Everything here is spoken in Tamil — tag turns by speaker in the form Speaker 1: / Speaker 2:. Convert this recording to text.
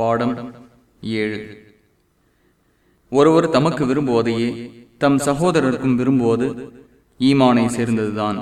Speaker 1: பாடம் ஏழு. ஒருவர் தமக்கு விரும்புவதையே தம் சகோதரருக்கும் விரும்புவது ஈமானை சேர்ந்ததுதான்.